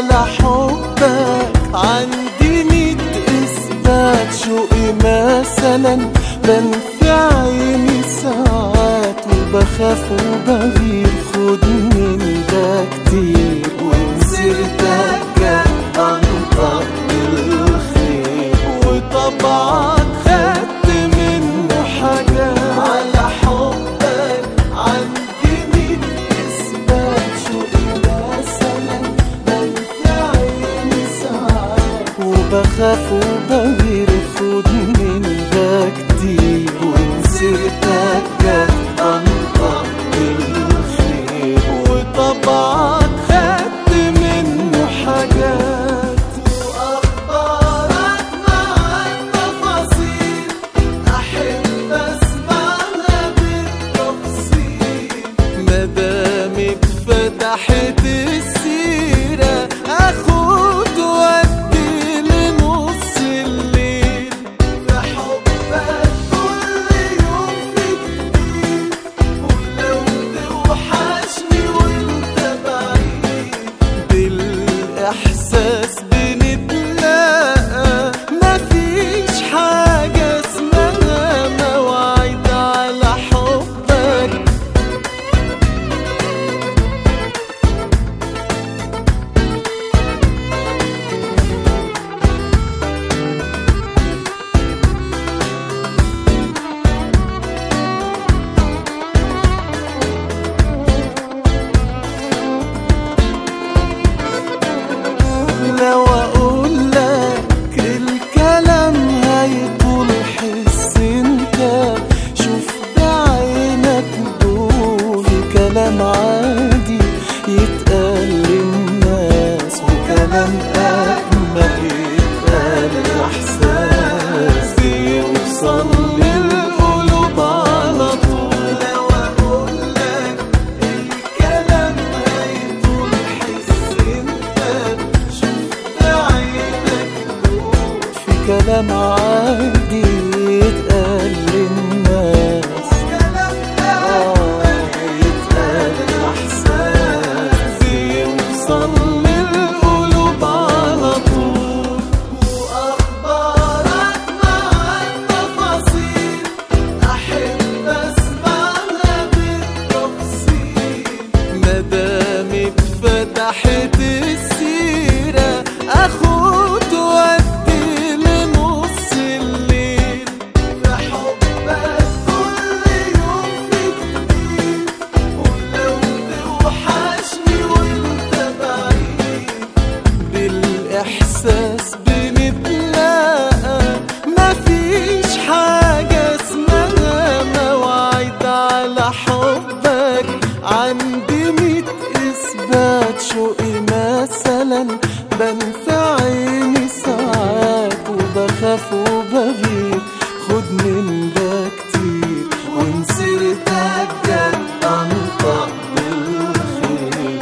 على حبك. عندي ميت إثبات شوقي مثلا. بنفي عيني ساعات وبخاف وبغير وبخاف وبغير خد من ده كتير ومسيرتك جت انطق بالخير وطبعك خدت منه حاجات واخبارك احب اسمعها بالتفصيل مدامك فتحت السيرة بالاحساس بنتلاقى كلام عادي يتقال للناس وكلام أجمل يتقال احساس بيوصل للقلوب على طول لو أقول لك الكلام هيطول حس انت شوف بعينك دول في كلام عادي بالإحساس بنتلاقى مفيش حاجة اسمها مواعيد على حبك. عندي إثبات شوقي مثلا عيني ساعات وبخاف خد كتير. بالخير.